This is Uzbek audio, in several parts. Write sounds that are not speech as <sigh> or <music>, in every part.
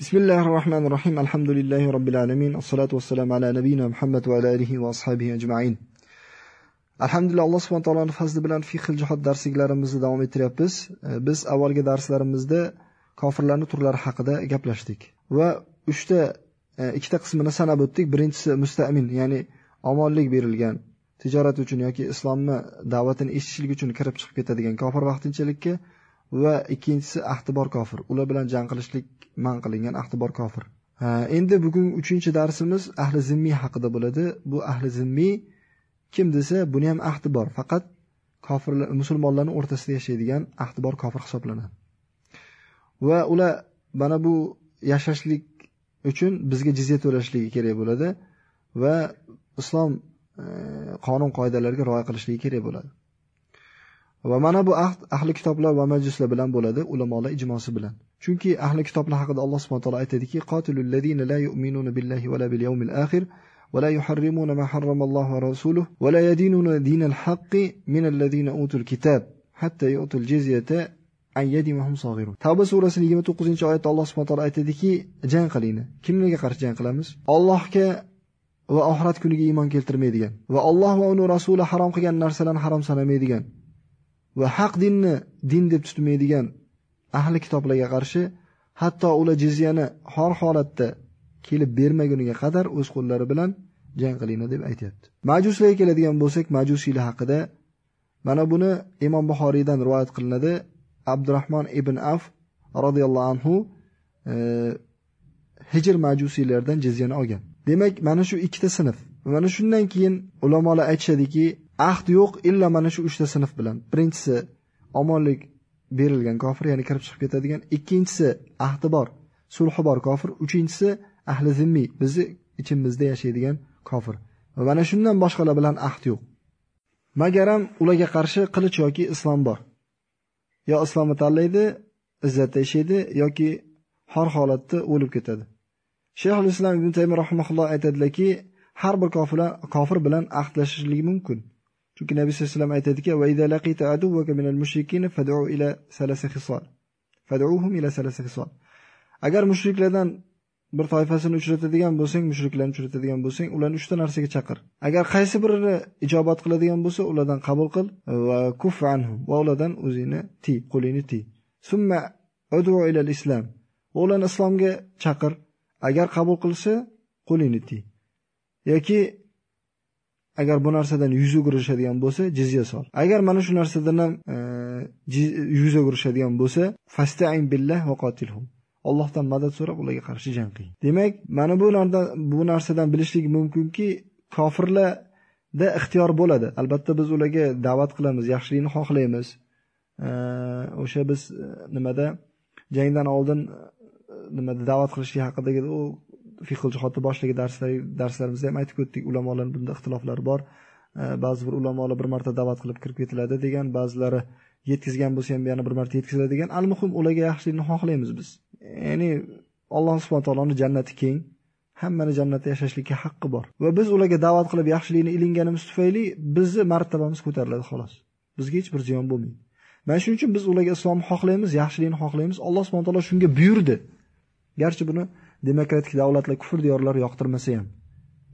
Bismillahir Rahmanir Rahim. Alhamdulillahi Rabbil alamin. Assolatu wassalamu ala nabiyyina Muhammad va ala alihi va ashabihi ajma'in. Alhamdulillah Alloh subhanahu taoloning fazli bilan fiqh jihod darsliklarimizni davom ettiryapmiz. Biz avvalgi darslarimizda kofirlarning turlari haqida gaplashdik va 3 ta e, ikkita qismini sanab o'tdik. Birinchisi musta'min, ya'ni omonlik berilgan, tijorat uchun yoki islomni da'vatini eshitishlik uchun kirib chiqib ketadigan kofir vaqtinchalikka va ikkinchisi ahtibor kofir. Ular bilan jang qilishlik man qilingan ahtibor kofir. Endi bugun uchinchi darsimiz ahli zimmiy haqida bo'ladi. Bu ahli zimmiy kim desa buni ham ahdi bor faqat kofirlar musulmonlarning o'rtasida yashaydigan ahdi bor kofir hisoblanadi. Va ular mana bu yashashlik uchun bizga jizya to'lashligi kerak bo'ladi va islom e, qonun qoidalariga rioya qilishligi kerak bo'ladi. va mana bu ahd ahli kitoblar va majuslar bilan bo'ladi ulamolar ijmosi bilan chunki ahli kitoblar haqida alloh subhanahu taolo aytadiki qotilul ladina la yu'minuna billahi va la bil yawmil akhir ولا يحرمون ما حرم الله ورسوله ولا يدينون دين الحق من الذين أوتوا الكتاب حتى يؤتوا الجزية عن يد وهم صاغرون tavba surasining 29 oyatda alloh subhanahu taolo aytadiki jang qilinglar kimlarga qarshi jang qilamiz allohga va oxirat kuniga iymon keltirmaydigan va alloh va uning rasuli harom qilgan narsalarni harom sanamaydigan va haq dinni din deb tutmaydigan ahli kitoblarga qarshi hatto ular jizyani har holatda kelib bermaguniga qadar o'z qo'llari bilan jang qilinglar deb aytyapti. Majuslarga keladigan bo'lsak majusiylar haqida mana buni imom buxoriydan rivoyat qilinadi. Abdurahmon ibn af roziyallohu anhu e, hijr majusiylardan jizyani olgan. Demak mana shu ikkita sinf. Mana shundan keyin ulamolar aytishadiki ahd yo'q illa mana shu uchta sinf bilan. Birinchisi omonlik berilgan kofir ya'ni kirib chiqib ketadigan. Ikkinchisi ahdi bor sulhi bor kofir. Uchinchisi ahli zimmiy bizni ichimizda yashaydigan kofir. Va mana shundan boshqalar bilan ahd yo'q. Magaram ularga qarshi qilich yoki islom bor. Yo islomni tanlaydi izzatda yashaydi yoki har holatda o'lib ketadi. Shayxul islom ibn taymiy rahmaulloh aytadilarki har bir kofir bilan ahdlashishligi mumkin. Chunki nabiy sallallohu alayhi vasallam aytadiki va idza laqita aduwwaka minal mushrikin fad'u ila salasa khisal. Fad'uhum ila salasa khisal. Agar mushriklardan bir toifasini uchratadigan bo'lsang mushriklarni uchratadigan bo'lsang ularni uchta narsaga chaqir. Agar qaysi birini ijobat qiladigan bo'lsa ulardan qabul qil va kuf anhum va ulardan o'zingni tiy qo'lingni tiy. Summa udu ila islam. Ularni islomga chaqir. Agar qabul qilsa qo'lingni tiy. Yoki agar bu narsadan yuz o'girishadigan bo'lsa jizya sol agar mana shu narsadan ham e, yuz o'girishadigan bo'lsa fastain billah va qotilhum Allohdan madad so'rab ularga qarshi jang qiling. Demak, mana bu bu narsadan bilishlik mumkinki, kofirlarda ixtiyor bo'ladi. Albatta biz ularga da'vat qilamiz, yaxshilikni xohlaymiz. E, o'sha biz e, nimada jangdan oldin nimada da'vat qilishlik haqidagi u fiqh jihati boshligi darslarimizda ham aytib o'tdik, ulamolarni bunda ixtiloflari bor. Ba'zi bir ulamolar bir marta da'vat qilib kirib ketiladi degan, ba'zilari yetkazgan bo'lsa ham yana bir marta yetkaziladi degan. Al-muhim ularga yaxshilikni xohlaymiz biz. ya'ni alloh subhana taoloni jannati keng hammani jannatda yashashlikka haqqi bor va biz ularga da'vat qilib yaxshilikni ilinganimiz tufayli bizni martabamiz ko'tariladi xolos bizga hech bir ziyon bo'lmaydi mana shuning uchun biz ularga islomni xohlaymiz yaxshilikni xohlaymiz alloh subhana taolo shunga buyurdi garchi buni demokratik davlatlar kufr diyorlari yoqtirmasa ham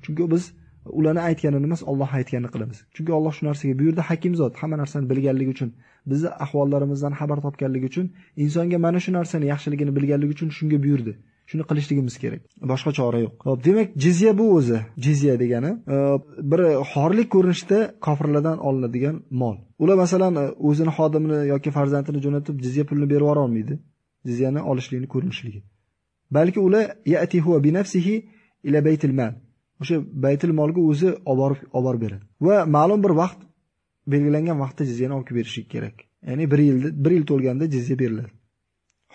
chunki biz ularni aytganini emas Alloh aytganini qilamiz. Chunki Alloh shu narsaga buyurdi, hakim zot, hamma narsani bilganligi uchun, bizni ahvollarimizdan xabar topganligi uchun, insonga mana shu narsani yaxshiligini bilganligi uchun shunga buyurdi. Shuni qilishligimiz kerak. Boshqa chora yo'q. hop demak, jizya bu o'zi. Jizya degani e, bir xorlik ko'rinishida kofirlardan olinadigan mol. Ular masalan e, o'zini xodimini yoki farzandini jo'natib jizya pulini berib yora olmaydi. Jizyani olishlikni ko'rinishligi. Balki ular ya'ti huwa bi nafsihi ila baytil mal. o'sha baytil molga o'zi olib borib olib borib beradi va ma'lum bir vaqt belgilangan vaqtda jizyani olib kelib berishi kerak. Ya'ni bir yilda bir yil to'lganda jizya beriladi.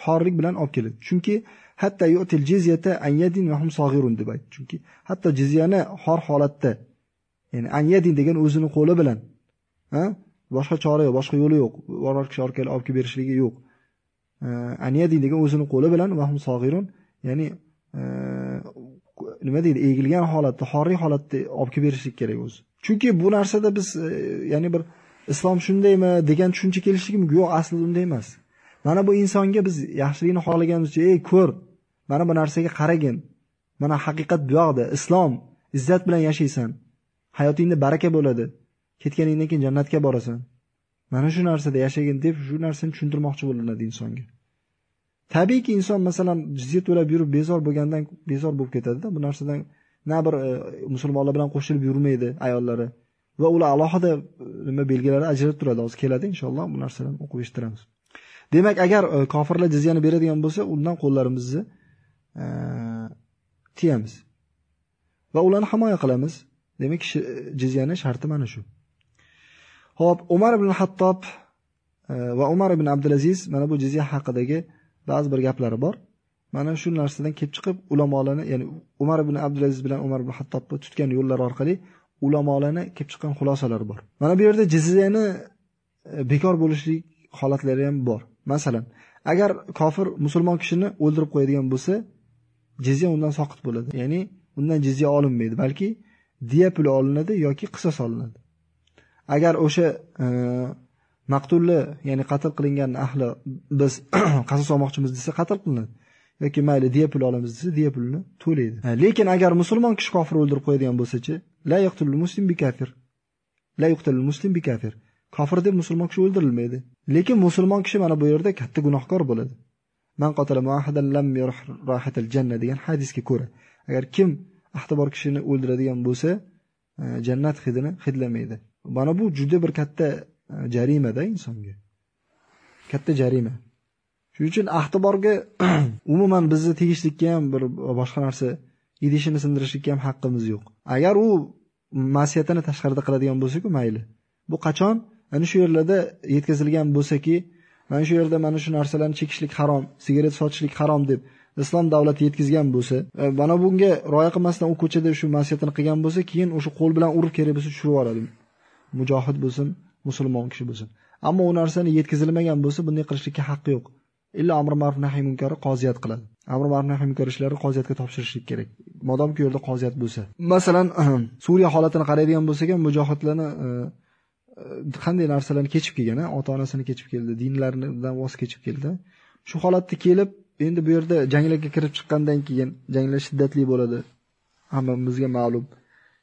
Xorlik bilan olib keladi. Chunki hatto yu'til jizyata an yadin va hum saghirun deb aytdi. Chunki hatto jizyani xor holatda ya'ni an yadin degan o'zini qo'li bilan ha boshqa chora yo'q boshqa yo'li yo'q biror kishi orqali olib kelib berishligi yo'q. An yadin degan o'zini qo'li bilan va hum saghirun ya'ni e, nima deydi egilgan holatda xorriy holatda olib kelib berishlik kerak o'zi chunki bu narsada biz e, ya'ni bir islom shundaymi degan tushuncha kelishligimiz yo'q aslida unday emas mana bu insonga biz yaxshilikni xohlaganimizcha ey ko'r Mana bu narsaga qaragin. Mana haqiqat bu yoqda. Islom izzat bilan yashaysan. Hayotingda baraka bo'ladi. Ketganingdan keyin jannatga borasan. Mana shu narsada yashagin deb shu narsani tushuntirmoqchi bo'linadi insonga. Tabiiyki inson masalan jizya to'lab yurib bezor bo'lgandan bezor bo'lib ketadi-da. Bu narsadan na bir e, musulmonlar bilan qo'shilib yurmaydi ayollari va ular alohida e, nima belgilari ajralib turadi. Hozir keladi inshaalloh bu narsalarni o'qib eshittiramiz. Demak, agar e, kofirlar jizyani beradigan bo'lsa, undan qo'llarimizni e, tiyamiz va ularni himoya qilamiz. Demak, e, jizyani sharti mana shu. Xo'p, Umar ibn Hattob va Umar ibn Abdulaziz mana bu jizya haqidagi ba'zi bir gaplari bor. Mana shu narsadan kelib chiqib ulamolarni, ya'ni Umar ibn Abdulaziz bilan Umar ibn Hattobni tutgan yo'llar orqali ulamolarni kelib chiqqan xulosalari bor. Mana bu yerda jizyani e, bekor bo'lishlik holatlari ham bor. Masalan, agar kofir musulmon kishini o'ldirib qo'yadigan bo'lsa, jizya undan soqit bo'ladi. Ya'ni undan jizya olinmaydi, balki diya puli olinadi yoki qisos olinadi. Agar o'sha e, maqtulni ya'ni qatl qilingan ahli biz <clears throat> qasos olmoqchimiz desa qatl qilinadi. yoki mayli diya pul olamiz desa diya pulini to'laydi. Lekin agar musulmon kishi kofir o'ldirib qo'yadigan bo'lsa-chi, la yaqtulul muslim bi kafir. La yuqtalul muslim bi kafir. Kofir deb musulmon kishi o'ldirilmaydi. Lekin musulmon kishi mana bu yerda katta gunohkor bo'ladi. Man qatala muahadan lam yurh janna degan hadisga ko'ra, agar kim ahdi bor kishini o'ldiradigan bo'lsa, e, jannat hidini hidlamaydi. Mana bu juda bir katta jarimada insonga. Katta jarima. Shuning uchun ahdi borga <clears throat> umuman bizni tegishlikka ham bir boshqa narsa idishini sindirishlikka ham haqqimiz yo'q. Agar u masiyatini tashqarida qiladigan bo'lsa-ku mayli. Bu qachon ana shu yerlarda yetkazilgan bo'lsa-ki, mana shu yerda mana shu narsalarni chekishlik harom, sigaret sotishlik harom deb islom davlati yetkazgan bo'lsa, e, mana bunga rioya qilmasdan u ko'chada shu masiyatini qilgan bo'lsa, keyin o'sha qo'l bilan urib kerak bo'lsa tushirib yuboradi. Mujohid bo'lsin, musulmon kishi bo'lsin. Ammo u narsani yetkazilmagan bo'lsa, bunday qilishlikka haqqi yo'q. illa amr ma'ruf nahiy munkari qoziyat qiladi. Amr ma'ruf nahiy munkar ishlari qoziyatga topshirishlik kerak. Modamki u yerda qoziyat bo'lsa. Masalan, <clears throat> Suriya holatini qaraydigan bo'lsak ham mujohidlarni e, e, qanday narsalarni kechib kelgan, ota-onasini kechib keldi, dinlaridan voz kechib keldi. Shu holatda kelib, endi bu yerda janglarga kirib chiqqandan keyin janglar shiddatli bo'ladi. Hammamizga ma'lum.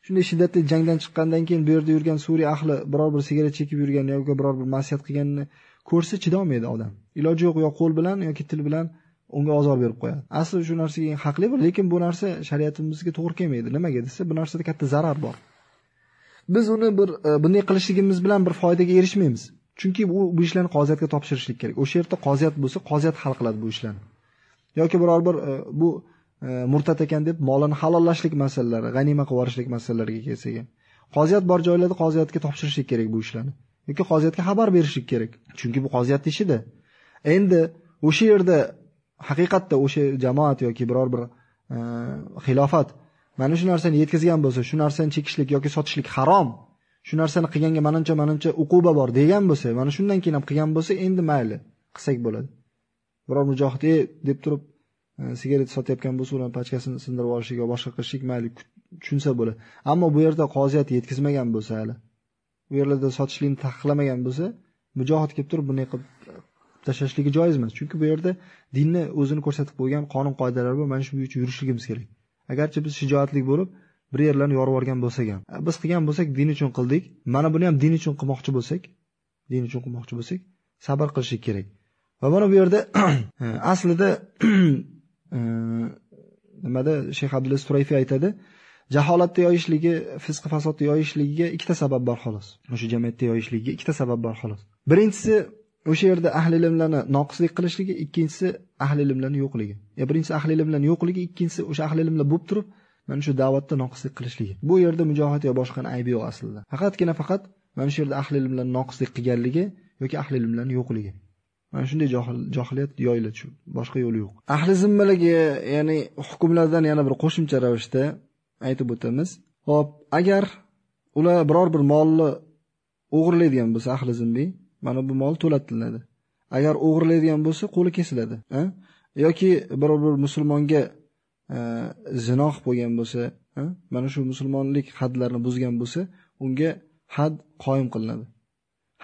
Shunday shiddatli jangdan chiqqandan keyin bu yerda yurgan Suriya ahli biror bir sigaret chekib yurgan yoki biror bir ma'siyat qilganini ko'rsa chidolmaydi odam. Iloji yo'q yo qo'l bilan yoki til bilan unga ozor berib qo'yadi. Asli shu narsaga haqli bir, lekin bu narsa shariatimizga to'g'ri kelmaydi. Nimaga desa, bu narsada katta zarar bor. Biz uni bir e, bunday qilishligimiz bilan bir foydaga erishmaymiz. Chunki bu bu ishlarni qoziyatga topshirishlik kerak. O'sha yerda qoziyat bo'lsa, qoziyat hal qiladi bu ishlarni. yoki biror bir e, bu Э, murtad ekan deb molini halollashlik masalalari, g'anima qilib yuborishlik masalalariga kelsak ham. Qoziyat bor joylarda qoziyatga topshirishlik kerak bu ishlarni. yoki qoziyatga xabar berishlik kerak. Chunki bu qoziyatni ishida. Endi o'sha yerda haqiqatda o'sha jamoat yoki biror bir e, xilofat mana shu narsani yetkazgan bo'lsa, shu narsani chekishlik yoki sotishlik harom, shu narsani qilganga manimcha manimcha uquba bor degan bo'lsa, mana shundan keyin ham qilgan bo'lsa, endi mayli, qilsak bo'ladi. Biror mujohid e deb turib E, sigaret sotayotgan bo'lsa, ularni pachkasini sindirib olishlik yoki boshqa qilishlik mayli tushunsa bo'ladi. Ammo bu yerda qoziyat yetkazmagan bo'lsa hali u yerlarda sotishlikni taqiqlamagan bo'lsa, mujohid kelib turib bunday qilib tashlashligi joiz emas. Chunki bu yerda dinni o'zini ko'rsatib qo'ygan qonun qoidalar bor, mana shu bo'yicha yurishligimiz kerak. Agarchi biz shijoatli bo'lib bir yerlarni yorib yuborgan bo'lsak ham, biz qilgan bo'lsak din uchun qildik, mana buni ham din uchun qilmoqchi bo'lsak, din uchun qilmoqchi bo'lsak, sabr qilishlik kerak. Va mana bu yerda <clears throat> e, aslida <clears throat> nimada shayx Abdulaziz turayfiy aytadi, jaholatni yoyishligi, fisq fasodni yoyishligiga ikkita sabab bor xolos. O'sha jamiyatda yoyishligiga ikkita sabab bor xolos. Birinchisi o'sha yerda ahli ilmlarni noqislik qilishligi, ikkinchisi ahli ilmlarni yo'qligi. Ya birinchisi ahli ilmlarni yo'qligi, ikkinchisi o'sha ahli ilmlar bo'lib turib, mana shu da'vatda noqislik qilishligi. Bu yerda mujohid yo boshqani aybi yo'q aslida. Faqatgina faqat mana shu yerda ahli ilmlarni noqislik qilganligi yoki ahli ilmlarni yo'qligi. Mana shunday johiliyat yoyila shu, boshqa yo'li yo'q. Ahli zimmalarga ya'ni hukmlardan yana bir qo'shimcha ravishda aytib o'tamiz. Xo'p, agar ular biror bir molni o'g'irlaydigan bo'lsa ahli zimmiy mana bu mol to'latiladi. Agar o'g'irlaydigan bo'lsa, qo'li kesiladi, ha? yoki biror bir musulmonga e, zino qilib qo'ygan bo'lsa, mana shu musulmonlik hadlarini buzgan bo'lsa, unga had qoyim qilinadi.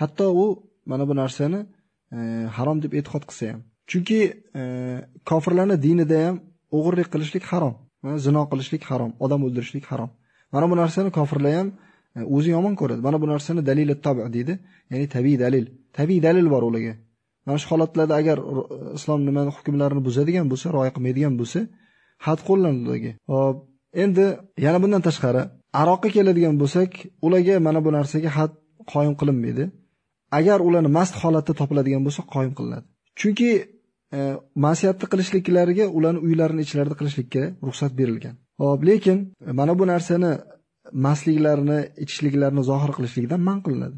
Hatto u mana bu narsani E, harom deb e'tiqod qilsa ham. Chunki e, kofirlarni dinida ham o'g'irlik qilishlik harom, zino qilishlik harom, odam o'ldirishlik harom. Mana bu narsani kofirlar ham e, o'zi yomon ko'radi. Mana bu narsani dalil tabi deydi, ya'ni tabiiy dalil. Tabiiy dalil bor ularga. Mana shu holatlarda agar islom nimani hukmlarini buzadigan bo'lsa, rioya qilmaydigan bo'lsa, had qo'llanadi ularga. Hop, endi yana bundan tashqari aroqqa keladigan bo'lsak, ularga mana bu narsaga had qoyim qilinmaydi. Agar ularni mast holatda topiladigan bo'lsa, qoyim qilinadi. Chunki e, ma'siyatni qilishliklariga ularni uylarini ichlarida qilishlikka ruxsat berilgan. hop lekin e, mana bu narsani mastliklarini, ichishliklarini zohir qilishlikdan man qilinadi.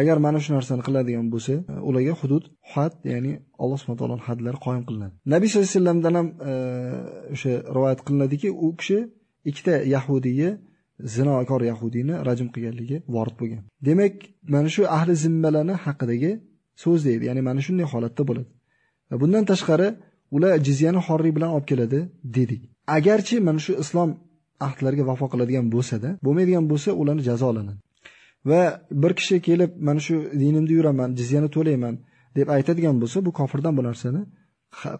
Agar mana shu narsani qiladigan bo'lsa, e, ularga hudud, had, ya'ni Alloh subhanahu taoloning hadlari qoyim qilinadi. Nabiy sollallohu alayhi vasallamdan ham e, o'sha rivoyat qilinadiki, u kishi ikkita yahudiyni zinokor yahudiyni rajm qilganligi vorid bo'lgan. Demak, mana shu ahli zimmalarni haqidagi so'z deydi, ya'ni mana shunday holatda bo'ladi. Va bundan tashqari ular jizyani xorriy bilan olib keladi dedik. Agarchi mana shu islom ahdlariga vafo qiladigan bo'lsa-da, bo'lmaydigan bo'lsa, ularni jazolanadi. Va bir kishi kelib, mana shu dinimda yuraman, jizyani to'layman deb aytadigan bo'lsa, bu kofirdan bu narsani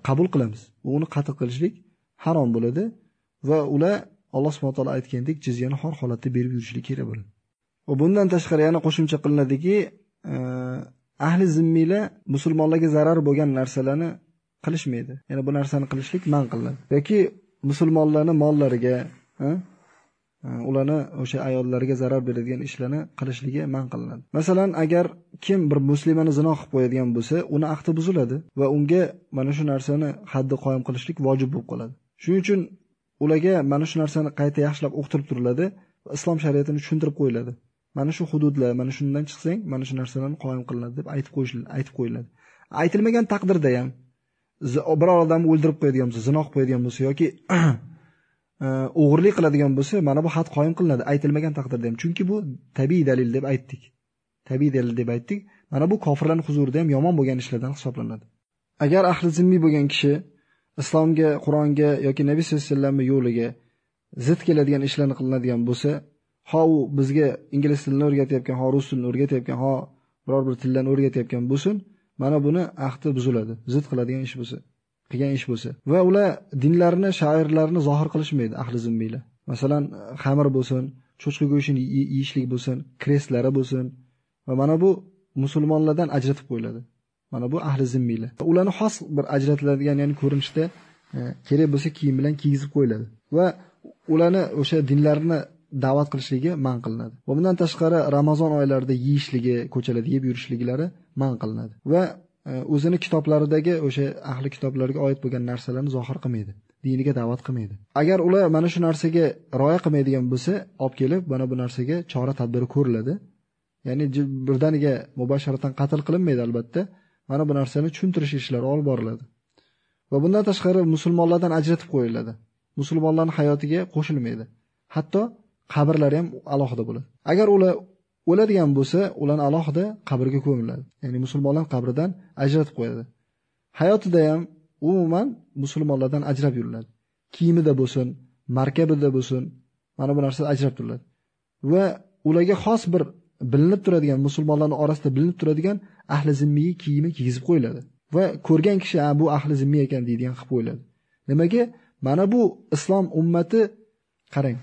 qabul qilamiz. Uni qatl qilishlik harom bo'ladi va ular Alloh subhanahu taolo aytgandek jizyani xor holatda berib yurishlik kerak bo'ladi. Va bundan tashqari yana qo'shimcha qilinadiki, eh, ahli zimmiylar musulmonlarga zarar bo'lgan narsalarni qilishmaydi. Ya'ni bu narsani qilishlik man qilinadi. yoki musulmonlarning mollariga, eh, eh, ularni o'sha ayollarga zarar beradigan ishlarni qilishligi man qilinadi. Masalan, agar kim bir muslimani zino qilib qo'yadigan bo'lsa, uni ahdi buziladi va unga mana shu narsani haddi qoyim qilishlik vojib bo'lib qoladi. Shuning uchun ularga mana shu narsani qayta yaxshilab o'qitirib turiladi va islom shariatini tushuntirib qo'yiladi. Mana shu hududlar, mana shundan chiqsang, mana shu narsalarni qoyim qilinadi deb aytib qo'yishiladi, aytib qo'yiladi. Aytilmagan taqdirda ham biror odamni o'ldirib qo'yadigan bo'lsa, zino qilib qo'yadigan bo'lsa yoki <clears throat> e, o'g'irlik qiladigan bo'lsa, mana bu had qoyim qilinadi aytilmagan taqdirda ham. Chunki bu tabiiy dalil deb aytdik. Tabiiy dalil deb aytdik. Mana bu kofirlarning huzurida ham yomon bo'lgan ishlardan hisoblanadi. Agar ahli zimmiy bo'lgan kishi islomga, Qur'onga yoki Nabiy sollallohu alayhi vasallamni yo'liga zid keladigan ishlarni qilinadigan bo'lsa, ho u bizga ingliz tilini o'rgatayotgan ho rus tilini o'rgatayotgan ho biror bir tillarni o'rgatayotgan bo'lsin, mana buni ahdi buziladi, zid qiladigan ish bo'lsa, qilgan ish bo'lsa. Va ular dinlarini, shairlarini zohir qilishmaydi ahli zimmiylar. Masalan, xamir bo'lsin, cho'chqa go'shtini yeyishlik bo'lsin, krestlari bo'lsin va mana bu musulmonlardan ajratib qo'yiladi. Mana bu ahli zimmiylar. Ularni xos bir ajratiladigan, ya'ni ko'rinishda e, kerak bo'lsa kiyim bilan kiygizib qo'yiladi va ularni o'sha dinlarini da'vat qilishligi man qilinadi. Va bundan tashqari Ramazon oylarida yeyishligi, ko'chalarda yeb yurishliklari man qilinadi. Va e, o'zini kitoblaridagi o'sha ahli kitoblarga oid bo'lgan narsalarni zohir qilmaydi. diniga da'vat qilmaydi. Agar ular mana shu narsaga rioya qilmaydigan bo'lsa, olib kelib mana bu narsaga chora tadbiri ko'riladi. Ya'ni birdaniga mubasharatan qatl qilinmaydi albatta. Mana bu narsani tushuntirish ishlari olib boriladi. Va bundan tashqari musulmonlardan ajratib qo'yiladi. Musulmonlarning hayotiga qo'shilmaydi. Hatto qabrlari ham alohida bo'ladi. Agar ular o'ladigan bo'lsa, ularni alohida qabrga ko'miladi. Ya'ni musulmonlar qabridan ajratib qo'yadi. Hayotida ham umuman musulmonlardan ajrab yuriladi. Kiyimida bo'lsin, markabida bo'lsin, mana bu narsa ajrab turiladi. Va ularga xos bir bilinib turadigan musulmonlarning orasida bilinib turadigan ahli zimmiy kiyimi kiygizib qo'yiladi. Va ko'rgan kishi a bu ahli zimmiy ekan deydigan qilib qo'yiladi. Nimaga? Mana bu islom ummati qarang.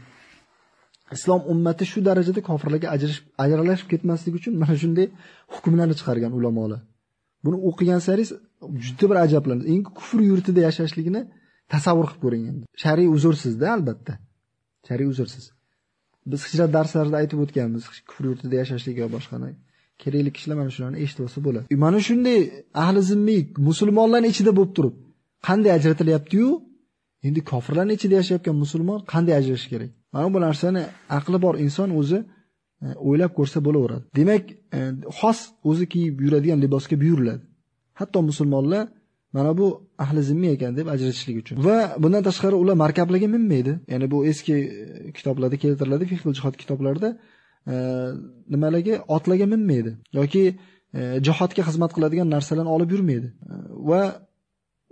islom ummati shu darajada kofirlarga ajralashib ketmasligi uchun mana shunday hukmlarni chiqargan ulamolar. Buni o'qigan saringiz juda bir ajablanasiz. Eng kufr yurtida yashashligini tasavvur qilib ko'ring endi. Shar'iy uzursizda albatta. Shar'iy uzursiz. Biz hijrat darslarida aytib o'tganmiz, kufr yurtida yashashlik va boshqani. Kerakli kishilar mana shularni eshitib olsa bo'ladi. E, mana shunday ahli zimmiy musulmonlarni ichida bo'lib turib, qanday ajratilyaptiyu endi kofirlarni ichida yashayotgan musulmon qanday ajrashish kerak? Mana bu narsani aqli bor inson o'zi e, o'ylab ko'rsa bo'laveradi. Demak, e, xos o'zi kiyib yuradigan libosga buyuriladi. Hatto musulmonlar mana bu ahli zimmi ekan deb ajratishlik uchun. Va bundan tashqari ular markablarga minmaydi. Ya'ni bu eski e, kitoblarda keltiriladi, fiqh jihod kitoblarida e, nimalarga otlarga minmaydi yoki e, jihodga xizmat qiladigan narsalarni olib yurmaydi. Va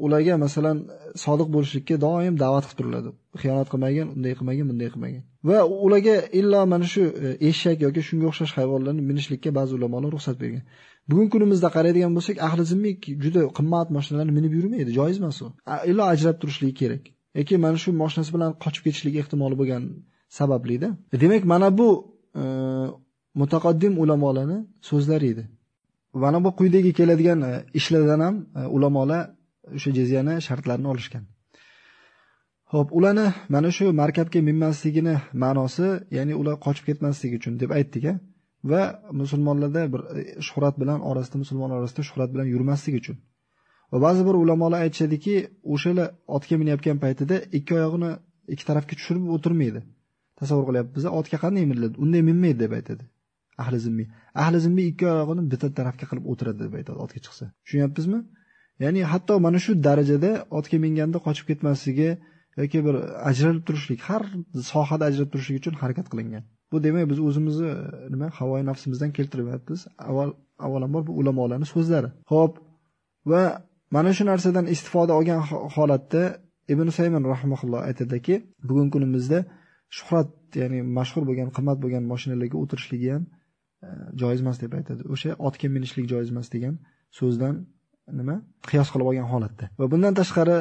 ularga masalan sodiq bo'lishlikka doim da'vat qilib turiladi. Xiyonat qilmagin, unday qilmagin, bunday qilmagin. Va ularga illo mana shu e, eshak yoki shunga o'xshash hayvonlarni minishlikka ba'zi ulamolar ruxsat bergan. Bugungi kunimizda qaraydigan bo'lsak, ahli zimmiy juda qimmat mashinalarni minib yurmaydi, joiz emas u. Illo ajrab turishligi kerak. yoki mana shu mashinasi bilan qochib ketishlik ehtimoli bo'lgan sabablida. Demak, mana bu e, mutaqaddim ulamolarni so'zlari edi. Mana bu quyidagi keladigan e, ishlardan ham e, ulamolar o'sha jizyani shartlarini olishgan. Xo'p, ularni mana shu markabga minmasligini ma'nosi, ya'ni ular qochib ketmasligi uchun deb aytdik-a. Va musulmonlarda bir e, shuhrat bilan orasida musulmonlar orasida shuhrat bilan yurmasligi uchun. Va ba'zi bir ulamolar aytishadiki, o'shalar otga minayotgan paytida ikki oyog'ini ikki tarafga tushirib o'tirmaydi. Tasavvur qilyapmiz, otga qanday miniladi? Unday minmaydi deb aytadi. Ahli zimmi. Ahli zimmi ikki oyog'ini bitta tarafga qilib o'tiradi deb aytadi otga chiqsa. Tushunyapsizmi? Ya'ni hatto mana shu darajada otga minganda qochib ketmasligi yoki bir ajralib turishlik, har sohada ajralib turishlik uchun harakat qilingan. Bu demak biz o'zimizni e, nima havoyi nafsimizdan keltiryapmiz. Avval avvalambor bu ulamolarning so'zlari. Xo'p, va Mana shu narsadan istifoda olgan holatda Ibn Saymin rahimahulloh aytadiki, bugungi kunimizda shuhrat, ya'ni mashhur bo'lgan, qimmat bo'lgan mashinalarga o'tirishligi ham e, joiz emas deb aytadi. O'sha otga minishlik joiz emas degan so'zdan nima? Qiyos qilib olgan holatda. Va bundan tashqari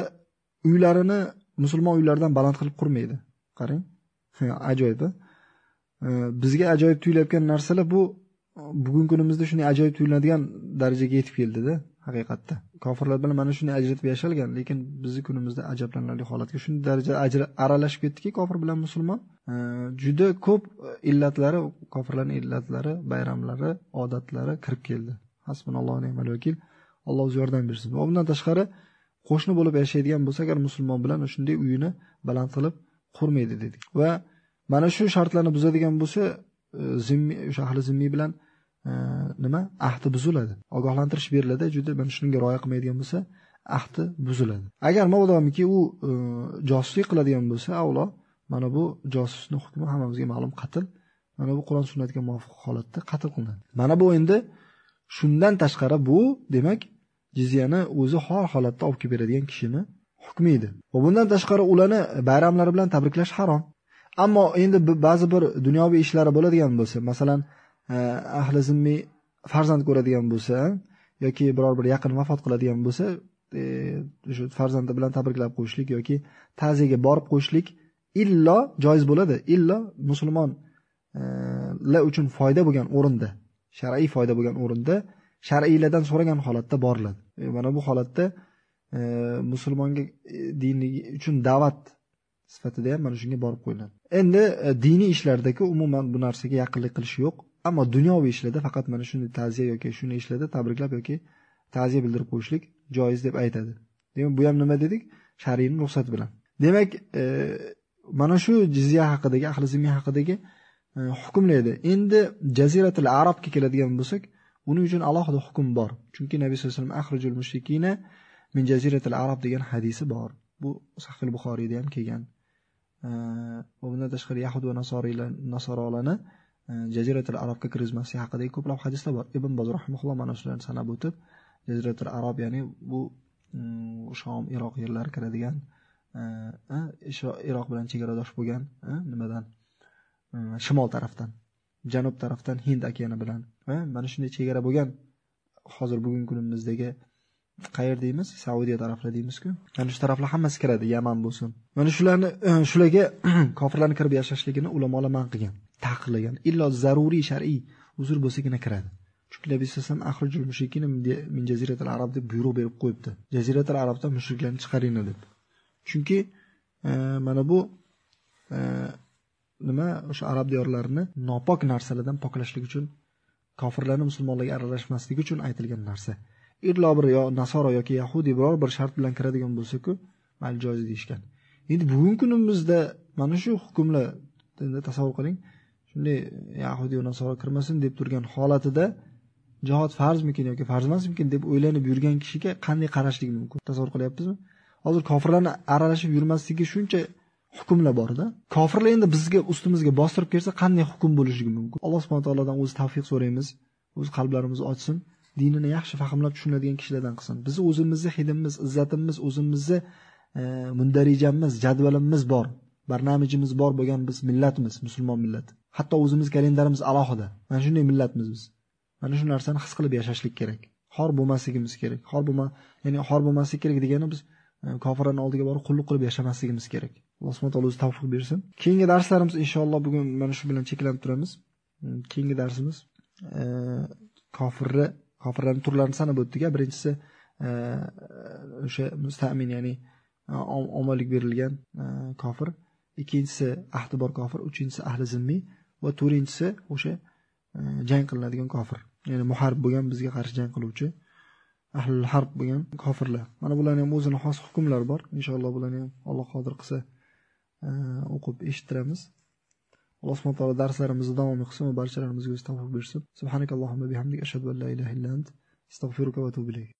uylarini musulmon uylaridan baland qilib qurmaydi. Qarang. Ajoyib. Bizga ajoyib tuyulayotgan narsalar bu bugungi kunimizda shunday ajoyib tuyuladigan darajaga yetib keldida. haqiqatda kofirlar bilan mana shunday ajratib yashalgan lekin bizni kunimizda ajablanarli holatga shunday darajada aralashib ketdiki kofir bilan musulmon juda ko'p illatlari kofirlarning illatlari bayramlari odatlari kirib keldi hasbunallohu ni'mal vakil alloh o'zi yordam bersin. Va bundan tashqari qo'shni bo'lib yashaydigan bo'lsa agar musulmon bilan shunday uyini baland qilib qurmaydi dedik. Va mana shu shartlarni buzadigan bo'lsa e, zimmi o'sha ahli zimmiy bilan e, nima? Ahdi buziladi. Ogohlantirish beriladi juda mana shunga rioya qilmaydigan bo'lsa ahdi buziladi. Agar mabodomiki u e, josuslik qiladigan bo'lsa avvalo mana bu josusni hukmi hammamizga ma'lum qatl mana bu qur'on sunnatga muvofiq holatda qatl qilinadi. Mana bu endi shundan tashqari bu demak jizyani o'zi hol holatda olib kelib beradigan kishini hukmi edi. Va bundan tashqari ularni bayramlari bilan tabriklash harom. Ammo endi ba'zi bir dunyoviy ishlari bo'ladigan bo'lsa masalan e, ahli zimmiy farzand ko'radigan bo'lsa yoki biror bir yaqin vafot qiladigan bo'lsa e, shu farzandi bilan tabriklab qo'yishlik yoki ta'ziyaga borib qo'yishlik illo joiz bo'ladi illo musulmonlar e, uchun foyda bo'lgan o'rinda. Shar'iy foyda bo'lgan o'rinda shar'iylardan so'ragan holatda boriladi e, mana bu holatda e, musulmonga e, dini uchun da'vat sifatida ham mana shunga borib qo'yiladi endi e, diniy ishlardagi umuman bu narsaga yaqinlik qilish yo'q Ammo dunyoviy ishlarda faqat mana shunday ta'ziya yoki shunday ishlarda tabriklab yoki ta'ziya bildirib qo'yishlik joiz deb aytadi. Demak, bu ham nima dedik? Shar'iy ruxsat bilan. Demak, e, mana shu jizya haqidagi, ahli zimmi haqidagi e, E, hukmlaydi. Endi jaziratul arabga keladigan bo'lsak, uning uchun alohida hukm bor. Chunki Nabiy sollallohu alayhi vasallam akhrijul mushrikina min jaziratil arab degan hadisi bor. Bu Sahih Buxoriyda ham kelgan. E, va bundan tashqari yahud va nasoriylar nasoralarni e, jaziratul arabga kirgizmaslik haqidagi ko'plab hadislar bor ibn boz rahimahulloh mana shularni sanab o'tib jaziratul arab ya'ni bu shom iroq yerlari kiradigan iroq bilan chegaradosh bo'lgan nimadan Э, shimol tarafdan janub tarafdan hind okeani bilan. Э, mana shunday chegara bo'lgan. Hozir bugungi kunimizdagi qayer deymiz? Saudiya taraflar deymizku. Mana shu taraflar hammasi kiradi yaman bo'lsin. Mana shularni e, shularga <clears throat> kofirlarni kirib yashashligini ulamolar man qilgan taqiqlagan. Illo zaruriy shar'iy uzr bo'lsagina kiradi. Chunki nabiy sallallohu alayhi vasallam min jaziratil arab deb buyruq berib qo'yibdi. Jaziratil arabdan mushriklarni chiqaringlar deb chunki e, mana bu e, nima o'sha arab diyorlarini nopok narsalardan poklashlik uchun kofirlarni musulmonlarga aralashmasligi uchun aytilgan narsa. Illo bir yo nasoro yoki yahudiy biror bir shart bilan kiradigan bo'lsa-ku mayli joiz deyishgan. Endi bugungi kunimizda mana shu hukmlar endi tasavvur qiling shunday yahudiy va nasoro kirmasin deb turgan holatida jihod farzmikin yoki farz emasmikin deb o'ylanib yurgan kishiga qanday qarashlik mumkin? Tasavvur qilyapsizmi hozir kofirlarni aralashib yurmasligi shuncha hukmlar borda kofirlar endi bizga ustimizga bostirib kelsa qanday hukm bo'lishligi mumkin? Alloh subhana taolodan o'zi tavfiq so'raymiz o'zi qalblarimizni ochsin dinini yaxshi fahmlab tushunadigan kishilardan qilsin. Bizni o'zimizni hidimiz izzatimiz o'zimizni e, mundarijamiz jadvalimiz bor. Barnamijimiz bor bo'lgan biz millatmiz musulmon millat. Hatto o'zimiz kalendarimiz alohida. Mana shunday millatmiz biz. Mana shu narsani his qilib yashashlik kerak. Xor bo'lmasligimiz kerak. Xor bo'lma ya'ni xor bo'lmaslik kerak degani biz e, kofirlarning oldiga borib qulluq qilib yashamasligimiz kerak. Alloh subhanahu taolo o'zi tavfiq bersin. Keyingi darslarimiz inshaalloh bugun mana shu bilan cheklanib turamiz. Hmm, keyingi darsimiz e, kofirni kofirlarning turlarini sanab o'tdik. Birinchisi e, o'sha mustamin, ya'ni e, omonlik berilgan kofir, ikkinchisi ahdi bor kofir, uchinchisi ahli zimmiy va to'rtinchisi o'sha jang qilinadigan kofir. Ya'ni muharib bo'lgan bizga qarshi jang qiluvchi ahlul harb bo'lgan kofirlar. Mana bularning ham o'zini xos hukmlari bor. Inshaalloh bularni ham Alloh qodir qilsa Э, o'qib eshittiramiz. Alloh subhanahu taolo darslarimizni davom qilsin va barchalarimizga o'z tavfiq bersin. Subhanakallohumma bihamdika ashhadu an la ilaha illa ant astagfiruka va atubu ilayk.